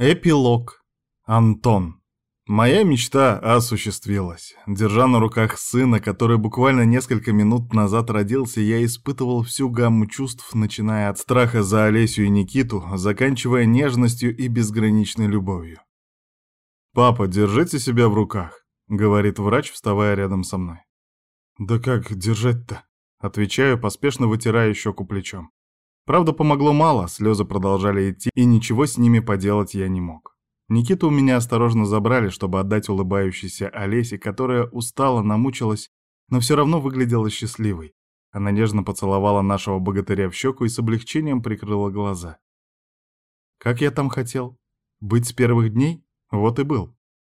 Эпилог. Антон. Моя мечта осуществилась. Держа на руках сына, который буквально несколько минут назад родился, я испытывал всю гамму чувств, начиная от страха за Олесю и Никиту, заканчивая нежностью и безграничной любовью. «Папа, держите себя в руках», — говорит врач, вставая рядом со мной. «Да как держать-то?» — отвечаю, поспешно вытирая щеку плечом. Правда, помогло мало, слезы продолжали идти, и ничего с ними поделать я не мог. Никиту у меня осторожно забрали, чтобы отдать улыбающейся Олесе, которая устала, намучилась, но все равно выглядела счастливой. Она нежно поцеловала нашего богатыря в щеку и с облегчением прикрыла глаза. Как я там хотел? Быть с первых дней? Вот и был.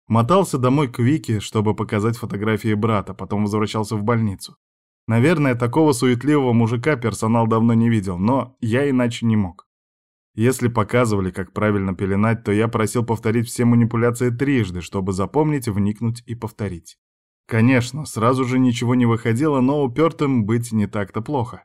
Мотался домой к Вике, чтобы показать фотографии брата, потом возвращался в больницу. Наверное, такого суетливого мужика персонал давно не видел, но я иначе не мог. Если показывали, как правильно пеленать, то я просил повторить все манипуляции трижды, чтобы запомнить, вникнуть и повторить. Конечно, сразу же ничего не выходило, но упертым быть не так-то плохо.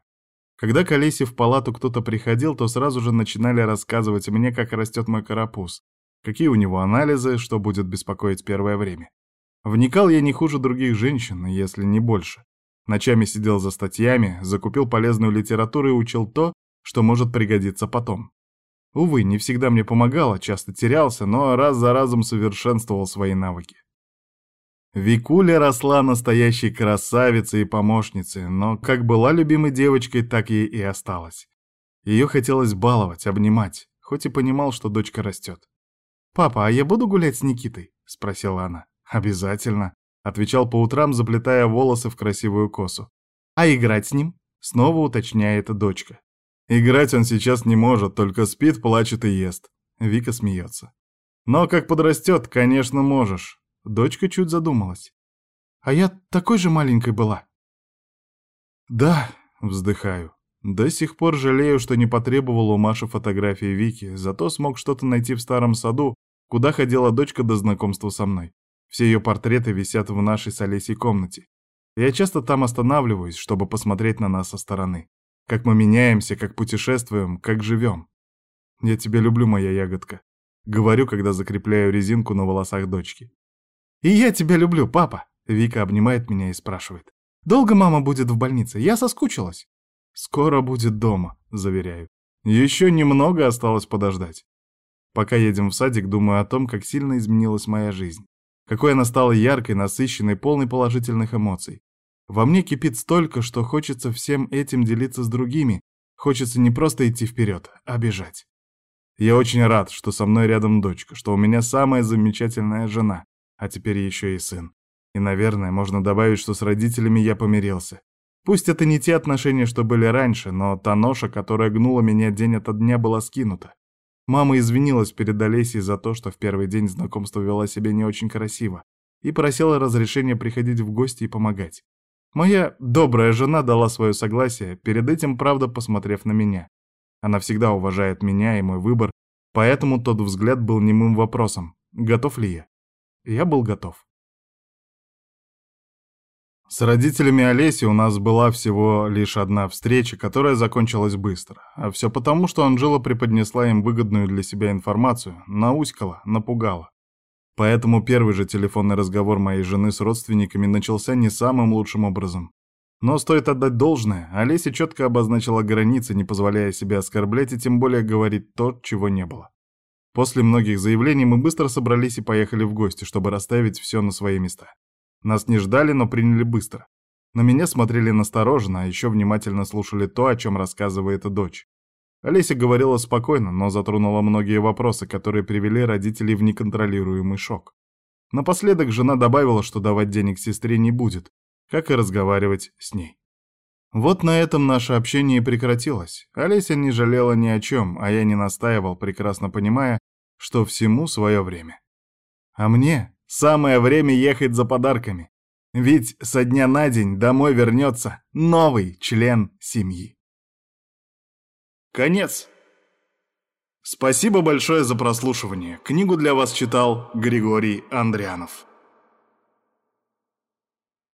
Когда к Олесе в палату кто-то приходил, то сразу же начинали рассказывать мне, как растет мой карапуз, какие у него анализы, что будет беспокоить первое время. Вникал я не хуже других женщин, если не больше. Ночами сидел за статьями, закупил полезную литературу и учил то, что может пригодиться потом. Увы, не всегда мне помогало, часто терялся, но раз за разом совершенствовал свои навыки. Викуля росла настоящей красавицей и помощницей, но как была любимой девочкой, так ей и осталась. Ее хотелось баловать, обнимать, хоть и понимал, что дочка растет. «Папа, а я буду гулять с Никитой?» — спросила она. «Обязательно», Отвечал по утрам, заплетая волосы в красивую косу. А играть с ним? Снова уточняет дочка. Играть он сейчас не может, только спит, плачет и ест. Вика смеется. Но как подрастет, конечно, можешь. Дочка чуть задумалась. А я такой же маленькой была. Да, вздыхаю. До сих пор жалею, что не потребовал у Маши фотографии Вики, зато смог что-то найти в старом саду, куда ходила дочка до знакомства со мной. Все ее портреты висят в нашей с Олесей комнате. Я часто там останавливаюсь, чтобы посмотреть на нас со стороны. Как мы меняемся, как путешествуем, как живем. Я тебя люблю, моя ягодка. Говорю, когда закрепляю резинку на волосах дочки. И я тебя люблю, папа. Вика обнимает меня и спрашивает. Долго мама будет в больнице? Я соскучилась. Скоро будет дома, заверяю. Еще немного осталось подождать. Пока едем в садик, думаю о том, как сильно изменилась моя жизнь. Какой она стала яркой, насыщенной, полной положительных эмоций. Во мне кипит столько, что хочется всем этим делиться с другими. Хочется не просто идти вперед, а бежать. Я очень рад, что со мной рядом дочка, что у меня самая замечательная жена, а теперь еще и сын. И, наверное, можно добавить, что с родителями я помирился. Пусть это не те отношения, что были раньше, но та ноша, которая гнула меня день ото дня, была скинута. Мама извинилась перед Олесей за то, что в первый день знакомства вела себя не очень красиво, и просила разрешения приходить в гости и помогать. Моя добрая жена дала свое согласие, перед этим, правда, посмотрев на меня. Она всегда уважает меня и мой выбор, поэтому тот взгляд был немым вопросом, готов ли я. Я был готов. С родителями Олеси у нас была всего лишь одна встреча, которая закончилась быстро. А все потому, что Анжела преподнесла им выгодную для себя информацию, науськала, напугала. Поэтому первый же телефонный разговор моей жены с родственниками начался не самым лучшим образом. Но стоит отдать должное, Олеся четко обозначила границы, не позволяя себе оскорблять и тем более говорить то, чего не было. После многих заявлений мы быстро собрались и поехали в гости, чтобы расставить все на свои места. Нас не ждали, но приняли быстро. На меня смотрели настороженно, а еще внимательно слушали то, о чем рассказывает дочь. Олеся говорила спокойно, но затронула многие вопросы, которые привели родителей в неконтролируемый шок. Напоследок жена добавила, что давать денег сестре не будет, как и разговаривать с ней. Вот на этом наше общение и прекратилось. Олеся не жалела ни о чем, а я не настаивал, прекрасно понимая, что всему свое время. А мне Самое время ехать за подарками. Ведь со дня на день домой вернется новый член семьи. Конец. Спасибо большое за прослушивание. Книгу для вас читал Григорий Андрянов.